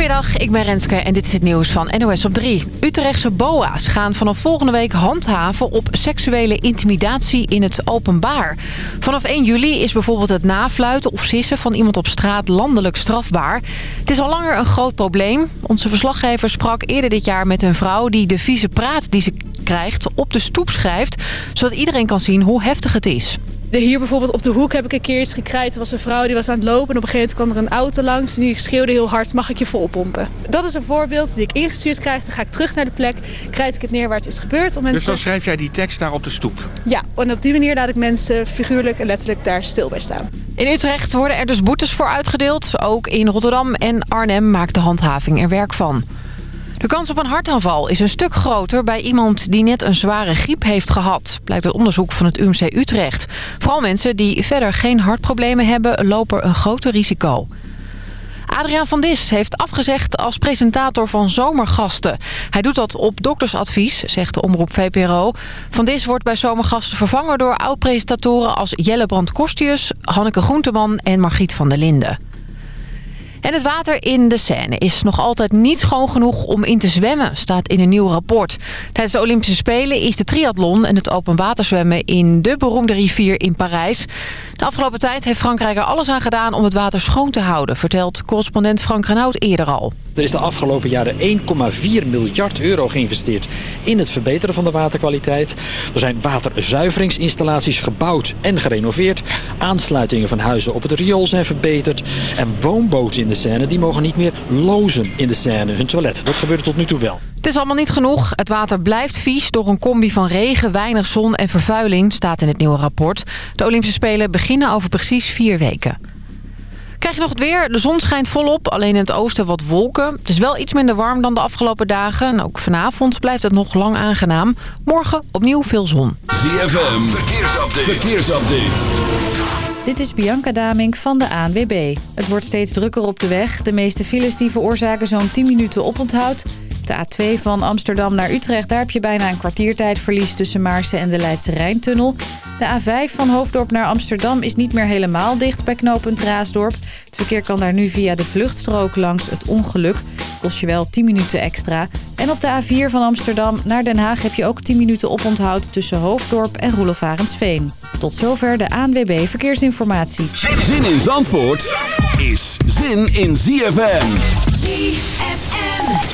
Goedemiddag, ik ben Renske en dit is het nieuws van NOS op 3. Utrechtse boa's gaan vanaf volgende week handhaven op seksuele intimidatie in het openbaar. Vanaf 1 juli is bijvoorbeeld het nafluiten of sissen van iemand op straat landelijk strafbaar. Het is al langer een groot probleem. Onze verslaggever sprak eerder dit jaar met een vrouw die de vieze praat die ze krijgt op de stoep schrijft... zodat iedereen kan zien hoe heftig het is. Hier bijvoorbeeld op de hoek heb ik een keer iets gekrijt. Er was een vrouw die was aan het lopen en op een gegeven moment kwam er een auto langs. En die schreeuwde heel hard, mag ik je volpompen? Dat is een voorbeeld die ik ingestuurd krijg. Dan ga ik terug naar de plek, krijg ik het neer waar het is gebeurd. Om dus mensen... Dus dan schrijf jij die tekst daar op de stoep? Ja, en op die manier laat ik mensen figuurlijk en letterlijk daar stil bij staan. In Utrecht worden er dus boetes voor uitgedeeld. Ook in Rotterdam en Arnhem maakt de handhaving er werk van. De kans op een hartaanval is een stuk groter bij iemand die net een zware griep heeft gehad, blijkt uit onderzoek van het UMC Utrecht. Vooral mensen die verder geen hartproblemen hebben, lopen een groter risico. Adriaan van Dis heeft afgezegd als presentator van Zomergasten. Hij doet dat op doktersadvies, zegt de omroep VPRO. Van Dis wordt bij Zomergasten vervangen door oud-presentatoren als Jelle Brand-Kostius, Hanneke Groenteman en Margriet van der Linden. En het water in de Seine is nog altijd niet schoon genoeg om in te zwemmen, staat in een nieuw rapport. Tijdens de Olympische Spelen is de triathlon en het open zwemmen in de beroemde rivier in Parijs de afgelopen tijd heeft Frankrijk er alles aan gedaan om het water schoon te houden, vertelt correspondent Frank Renaud eerder al. Er is de afgelopen jaren 1,4 miljard euro geïnvesteerd in het verbeteren van de waterkwaliteit. Er zijn waterzuiveringsinstallaties gebouwd en gerenoveerd. Aansluitingen van huizen op het riool zijn verbeterd. En woonboten in de Seine die mogen niet meer lozen in de Seine hun toilet. Dat gebeurde tot nu toe wel. Het is allemaal niet genoeg. Het water blijft vies. Door een combi van regen, weinig zon en vervuiling staat in het nieuwe rapport. De Olympische Spelen beginnen over precies vier weken. Krijg je nog het weer? De zon schijnt volop. Alleen in het oosten wat wolken. Het is wel iets minder warm dan de afgelopen dagen. En ook vanavond blijft het nog lang aangenaam. Morgen opnieuw veel zon. ZFM, verkeersupdate. Dit is Bianca Damink van de ANWB. Het wordt steeds drukker op de weg. De meeste files die veroorzaken zo'n 10 minuten oponthoud de A2 van Amsterdam naar Utrecht. Daar heb je bijna een kwartiertijdverlies tussen Maarsen en de Leidse Rijntunnel. De A5 van Hoofddorp naar Amsterdam is niet meer helemaal dicht bij knooppunt Raasdorp. Het verkeer kan daar nu via de vluchtstrook langs het ongeluk. Kost je wel 10 minuten extra. En op de A4 van Amsterdam naar Den Haag heb je ook 10 minuten oponthoud tussen Hoofddorp en Roelofarensveen. Tot zover de ANWB Verkeersinformatie. Zin in Zandvoort is zin in ZFM. ZFM.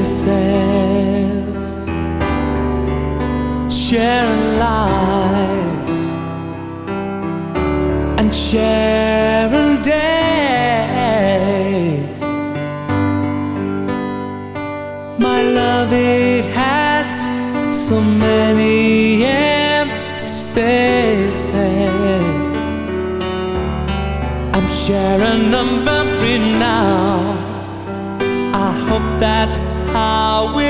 places, sharing lives and sharing days. My love, it had so many empty spaces. I'm sharing them. how will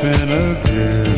laughing again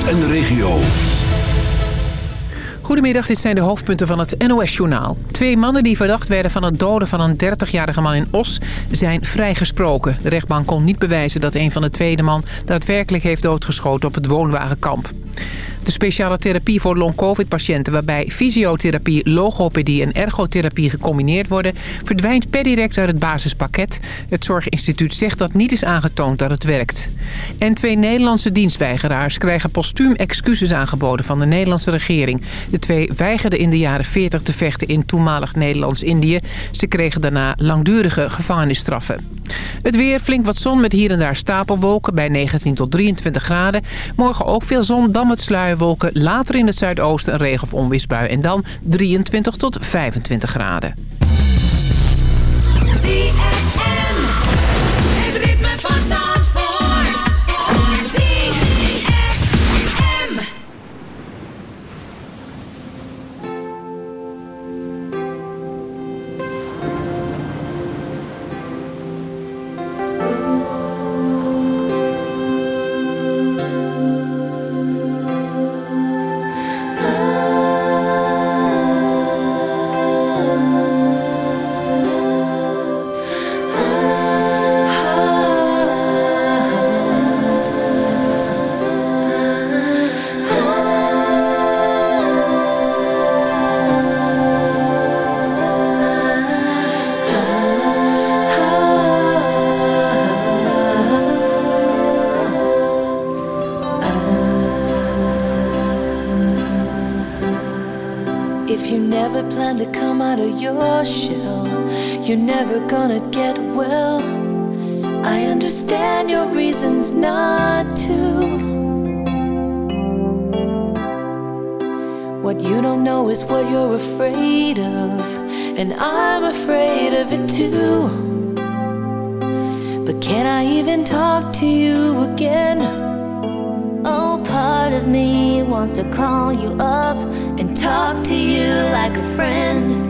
Zandvoort en de regio. Goedemiddag, dit zijn de hoofdpunten van het NOS-journaal. Twee mannen die verdacht werden van het doden van een 30-jarige man in Os... zijn vrijgesproken. De rechtbank kon niet bewijzen dat een van de tweede man... daadwerkelijk heeft doodgeschoten op het woonwagenkamp. De speciale therapie voor long-covid-patiënten... waarbij fysiotherapie, logopedie en ergotherapie gecombineerd worden... verdwijnt per direct uit het basispakket. Het Zorginstituut zegt dat niet is aangetoond dat het werkt. En twee Nederlandse dienstweigeraars krijgen postuum excuses aangeboden... van de Nederlandse regering. De twee weigerden in de jaren 40 te vechten in toenmalig Nederlands-Indië. Ze kregen daarna langdurige gevangenisstraffen. Het weer, flink wat zon met hier en daar stapelwolken bij 19 tot 23 graden. Morgen ook veel zon, dan met sluierwolken. Later in het zuidoosten een regen- of onweersbui. En dan 23 tot 25 graden. never gonna get well. I understand your reasons not to. What you don't know is what you're afraid of, and I'm afraid of it too. But can I even talk to you again? Oh, part of me wants to call you up and talk to you like a friend.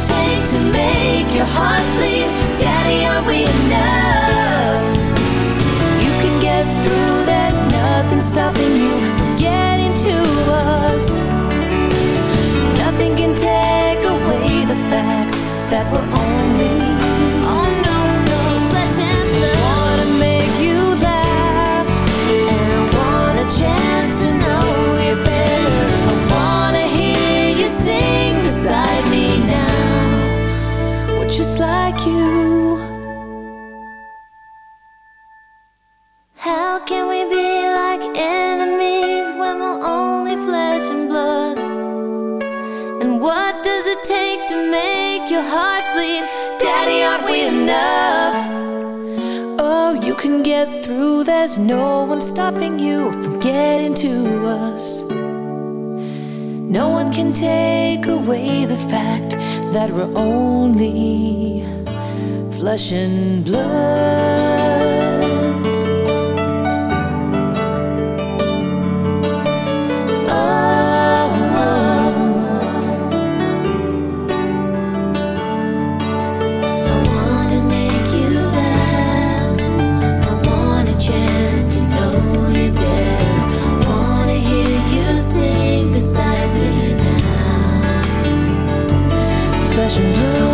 it to make your heart bleed? Daddy, are we enough? You can get through, there's nothing stopping you we be like enemies when we're only flesh and blood? And what does it take to make your heart bleed? Daddy, aren't we enough? Oh, you can get through, there's no one stopping you from getting to us. No one can take away the fact that we're only flesh and blood. special love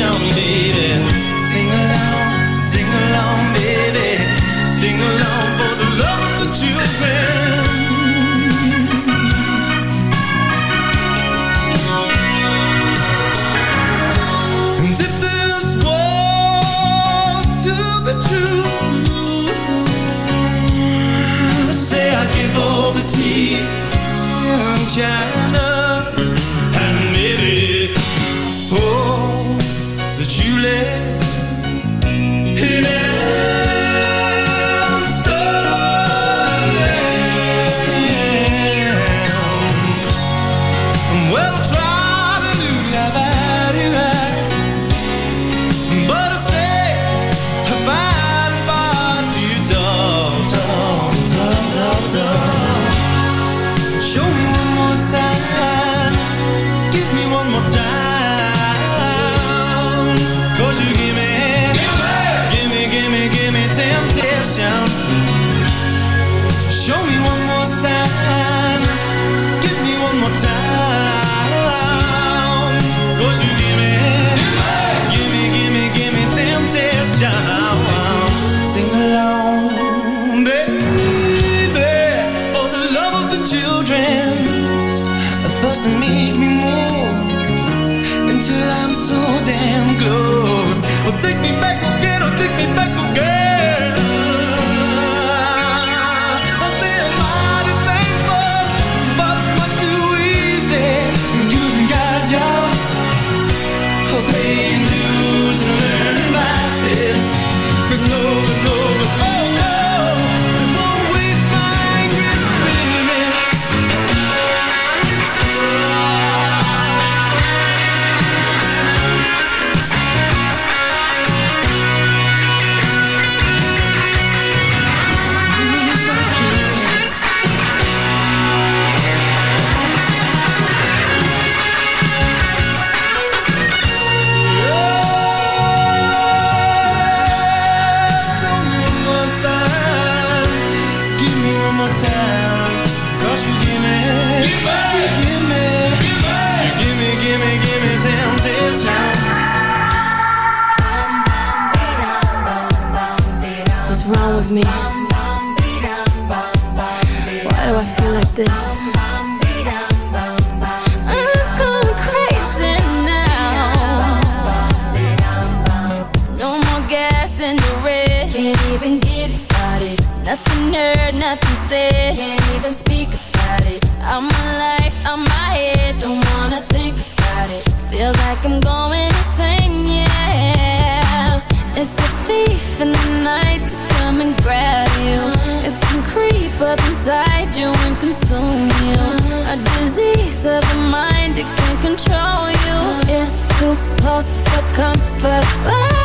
town, baby. Sing along, sing along, baby. Sing along for the love of the children. And if this was to be true, say I give all the I'm going insane, yeah It's a thief in the night to come and grab you It can creep up inside you and consume you A disease of the mind, it can control you It's too close for comfort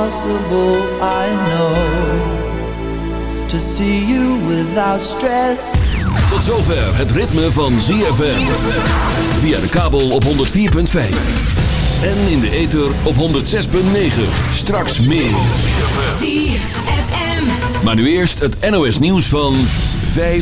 impossible, I know. To see you without stress. Tot zover het ritme van ZFM. Via de kabel op 104.5. En in de ether op 106.9. Straks meer. ZFM. Maar nu eerst het NOS nieuws van 5.